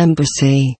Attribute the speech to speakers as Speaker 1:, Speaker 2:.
Speaker 1: Embassy.